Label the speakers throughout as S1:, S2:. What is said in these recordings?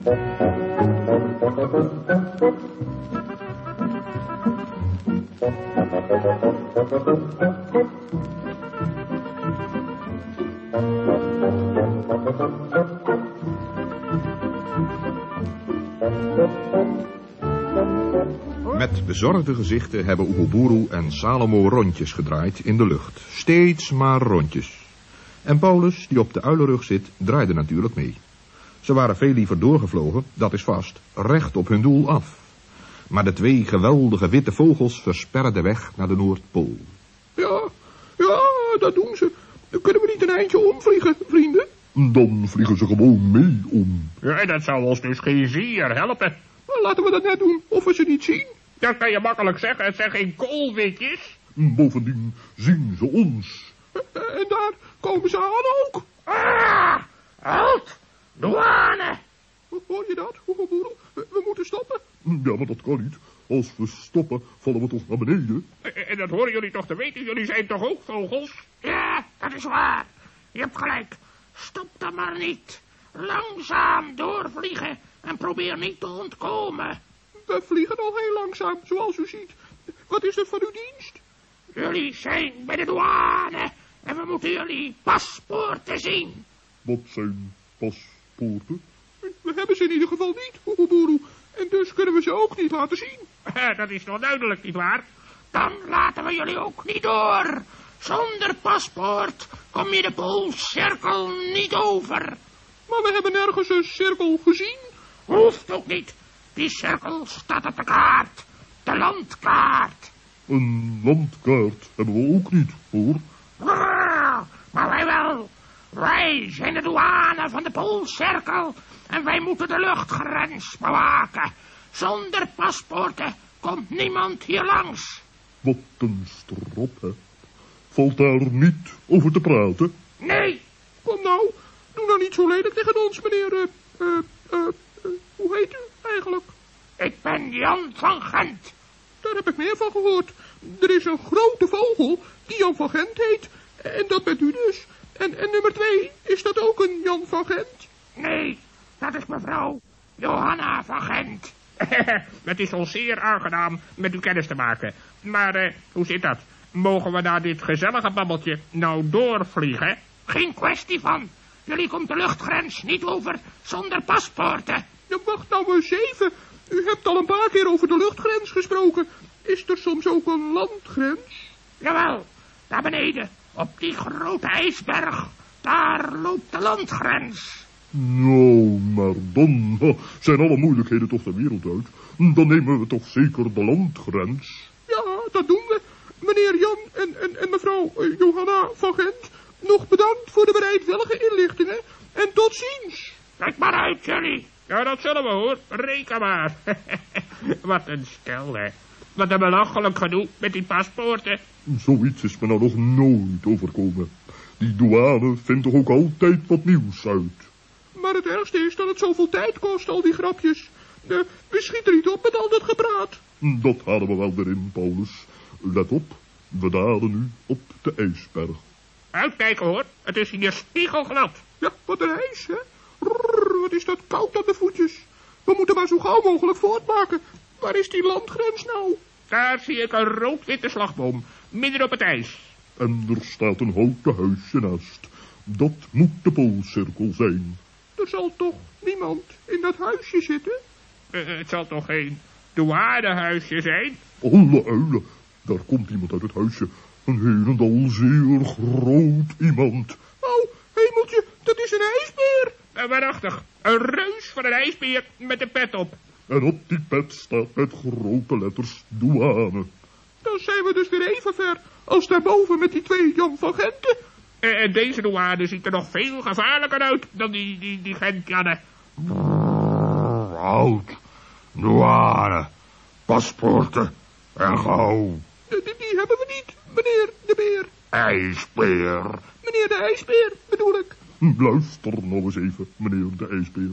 S1: Met bezorgde gezichten hebben Oeguburu en Salomo rondjes gedraaid in de lucht. Steeds maar rondjes. En Paulus, die op de uilenrug zit, draaide natuurlijk mee. Ze waren veel liever doorgevlogen, dat is vast, recht op hun doel af. Maar de twee geweldige witte vogels versperren de weg naar de Noordpool.
S2: Ja, ja, dat doen ze. Kunnen we niet een eindje omvliegen, vrienden?
S3: Dan vliegen ze gewoon mee om.
S4: Ja, dat zou ons dus geen zier helpen.
S2: Nou, laten we dat net doen, of we ze niet zien.
S4: Dat kan je makkelijk zeggen, het zijn geen koolwitjes.
S3: Bovendien zien ze ons.
S2: En daar komen ze aan ook.
S4: Ah, halt, douane.
S2: Hoor je dat, Oeguburu? We, we moeten stoppen.
S3: Ja, maar dat kan niet. Als we stoppen, vallen we toch naar beneden.
S4: En dat horen jullie toch te weten, jullie zijn toch ook vogels? Ja, dat is waar. Je hebt gelijk. Stop dan maar niet. Langzaam doorvliegen en probeer niet te ontkomen.
S2: We vliegen al heel langzaam, zoals u ziet. Wat is het van uw dienst?
S4: Jullie zijn bij de douane en we moeten jullie paspoorten zien.
S3: Wat zijn paspoorten?
S2: We hebben ze in ieder geval niet, Oeguburu. En dus kunnen we ze ook niet laten zien.
S4: Dat is nog duidelijk, nietwaar? Dan laten we jullie ook niet door. Zonder paspoort kom je de poolcirkel niet over.
S2: Maar we hebben nergens een cirkel gezien.
S4: Hoeft ook niet. Die cirkel staat op de kaart. De landkaart.
S3: Een landkaart hebben we ook niet, hoor.
S4: Brrr, maar wij wel. Wij zijn de douane van de Poolcirkel en wij moeten de luchtgrens bewaken. Zonder paspoorten komt niemand hier langs.
S3: Wat een strop, hè. Valt daar niet over te praten?
S4: Nee,
S2: Kom nou, doe nou niet zo lelijk tegen ons, meneer... eh, eh, eh, eh, hoe heet u eigenlijk?
S4: ik ben Jan van Gent.
S2: Daar heb ik meer van gehoord. Er is een grote vogel die Jan van Gent heet. En dat bent u dus. En, en nummer twee, is dat ook een Jan van Gent?
S4: Nee, dat is mevrouw Johanna van Gent. Het is ons zeer aangenaam met u kennis te maken. Maar eh, hoe zit dat? Mogen we na dit gezellige babbeltje nou doorvliegen? Geen kwestie van. Jullie komt de luchtgrens niet over zonder paspoorten.
S2: Ja, wacht nou eens even. U hebt al een paar keer over de luchtgrens gesproken. Is er soms ook een landgrens?
S4: Jawel, daar beneden, op die grote ijsberg. Daar loopt de landgrens.
S3: Nou, maar dan zijn alle moeilijkheden toch de wereld uit. Dan nemen we toch zeker de landgrens.
S2: Ja, dat doen we. Meneer Jan en, en, en mevrouw eh, Johanna van Gent, nog bedankt voor de bereidwillige inlichtingen. En tot ziens.
S4: Kijk maar uit, jullie. Ja, dat zullen we hoor. Reken maar. Wat een stel, hè. Wat een belachelijk gedoe met die paspoorten.
S3: Zoiets is me nou nog nooit overkomen. Die douane vindt toch ook altijd wat nieuws uit.
S2: Maar het ergste is dat het zoveel tijd kost, al die grapjes. Eh, we schieten niet op met al dat gepraat.
S3: Dat halen we wel erin, Paulus. Let op, we dalen nu op de ijsberg.
S4: Uitkijken hoor. Het is hier spiegelglad.
S2: Ja, wat een ijs, hè? Rrr, wat is dat koud aan de voetjes. We moeten maar zo gauw mogelijk voortmaken. Waar is die landgrens nou?
S4: Daar zie ik een rood-witte slagboom. Midden op het ijs.
S3: En er staat een houten huisje naast. Dat moet de poolcirkel zijn.
S2: Er zal toch niemand in dat huisje zitten?
S4: Eh, het zal toch geen douanehuisje zijn?
S3: Alle uilen, daar komt iemand uit het huisje. Een helendal zeer groot iemand.
S2: Oh, hemeltje, dat is een ijsbeer.
S4: Uh, waarachtig. Een reus van een ijsbeer met een pet op.
S3: En op die pet staat met grote letters douane.
S2: Dan zijn we dus weer even ver als daarboven met die twee Jan van Genten.
S4: Eh, En deze douane ziet er nog veel gevaarlijker uit dan die, die, die Gentjannen.
S3: Oud, douane, paspoorten en gauw.
S2: Die, die- die hebben we niet, meneer de beer.
S3: IJsbeer.
S2: Meneer de ijsbeer, bedoel ik.
S3: Luister nou eens even, meneer de ijsbeer.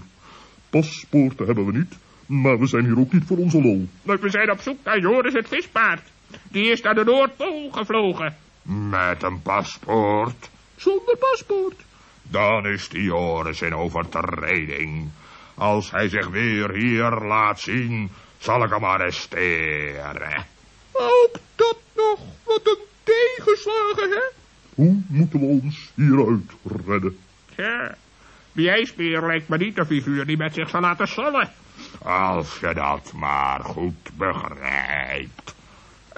S3: Paspoorten hebben we niet, maar we zijn hier ook niet voor onze lol.
S4: We zijn op zoek naar Joris het vispaard. Die is naar de Noordpool gevlogen.
S3: Met een paspoort?
S2: Zonder paspoort.
S3: Dan is die Joris in overtreding.
S5: Als hij zich weer hier laat zien, zal ik hem arresteren.
S2: Ook dat nog, wat een tegenslagen, hè?
S5: Hoe moeten we ons hieruit redden?
S4: Ja, die ijsbeer lijkt me niet een figuur die met zich zal laten sollen.
S5: Als je dat maar goed begrijpt.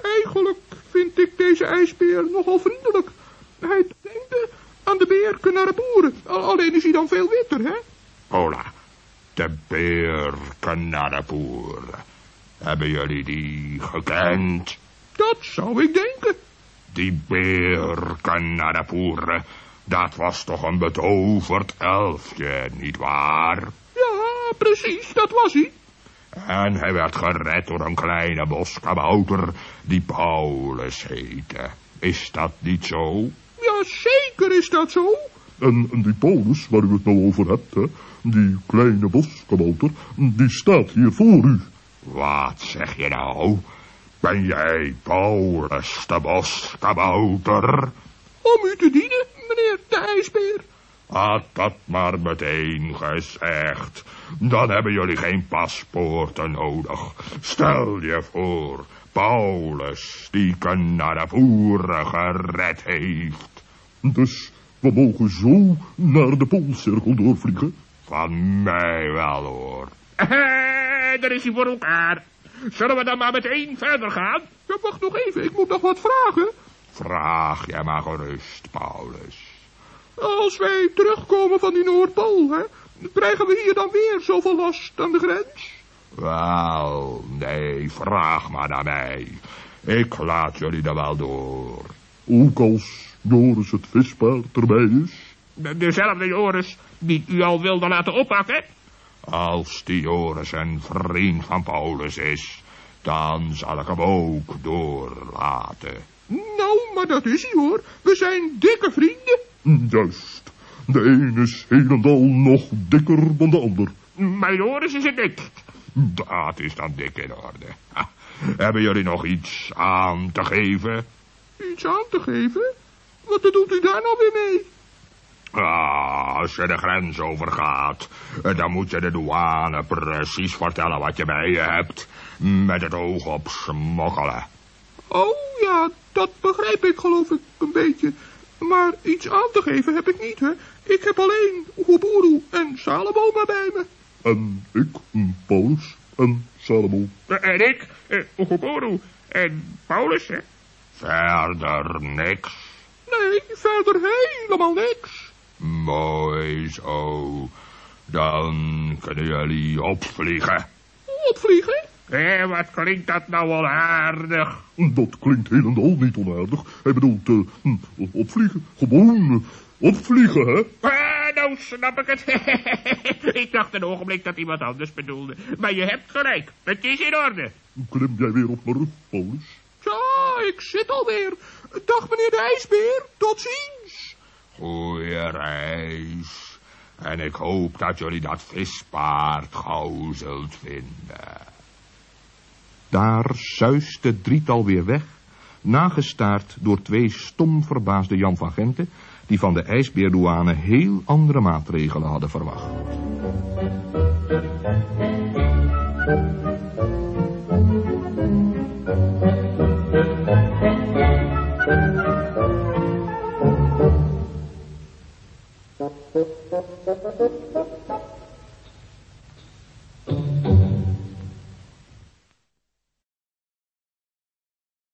S2: Eigenlijk vind ik deze ijsbeer nogal vriendelijk. Hij denkt aan de beer boeren. Alleen is hij dan veel witter, hè?
S5: Hola, de beer boeren. Hebben jullie die gekend?
S2: Dat zou ik denken.
S5: Die beer boeren, dat was toch een betoverd elfje, nietwaar?
S2: Ja, precies, dat was hij.
S5: En hij werd gered door een kleine boskabouter die Paulus heette. Is dat niet zo?
S2: Ja, zeker is dat zo.
S5: En, en die Paulus, waar u het nou over hebt, hè, die kleine boskabouter, die staat hier voor u. Wat zeg je nou? Ben jij Paulus de boskabouter?
S2: Om u te dienen, meneer de ijsbeer.
S5: Had dat maar meteen gezegd. Dan hebben jullie geen paspoorten nodig. Stel je voor, Paulus, die voeren gered heeft. Dus we mogen zo naar de Poolcirkel doorvliegen? Van mij wel, hoor.
S4: Daar is hij voor elkaar. Zullen we dan maar meteen verder gaan?
S2: Ja, wacht nog even, ik moet nog wat vragen.
S5: Vraag jij maar gerust, Paulus.
S2: Als wij terugkomen van die Noordpool, hè, krijgen we hier dan weer zoveel last aan de grens?
S5: Wel, nee, vraag maar naar mij. Ik laat jullie er wel door. Ook als Joris het vispaard erbij is?
S4: dezelfde Joris die u al wilde laten oppakken?
S5: Als die Joris een vriend van Paulus is, dan zal ik hem ook doorlaten.
S2: Nou, maar dat is hij hoor. We zijn dikke vrienden.
S5: Juist. De een is helemaal nog dikker dan de ander.
S4: Joris is het dik.
S5: Dat is dan dik in orde. Hebben jullie nog iets aan te geven?
S2: Iets aan te geven? Wat doet u daar nou weer mee?
S5: Ah, als je de grens overgaat, dan moet je de douane precies vertellen wat je bij je hebt. Met het oog op smokkelen.
S2: Oh ja, dat begrijp ik geloof ik een beetje. Maar iets aan te geven heb ik niet, hè. Ik heb alleen Oeguburu en Salomo maar bij me.
S5: En ik, Paulus en Salomo.
S4: En ik, uh, en Paulus, hè.
S5: Verder niks.
S2: Nee, verder helemaal niks.
S5: Mooi zo. Dan kunnen jullie opvliegen.
S2: Opvliegen?
S4: Hé, wat klinkt dat nou wel aardig?
S5: Dat klinkt helemaal niet onaardig. Hij bedoelt, uh, opvliegen. Gewoon uh, opvliegen, hè?
S4: Ah, nou snap ik het. ik dacht een ogenblik dat iemand anders bedoelde. Maar je hebt gelijk. Het is in orde.
S5: Klim jij weer op mijn rug, Paulus?
S2: Ja, ik zit alweer. Dag, meneer de ijsbeer. Tot ziens.
S5: Goeie reis. En ik hoop dat jullie dat vispaard gauw zult vinden.
S1: Daar suist het drietal weer weg, nagestaard door twee stom verbaasde Jan van Genten, die van de ijsbeerdouane heel andere maatregelen hadden verwacht.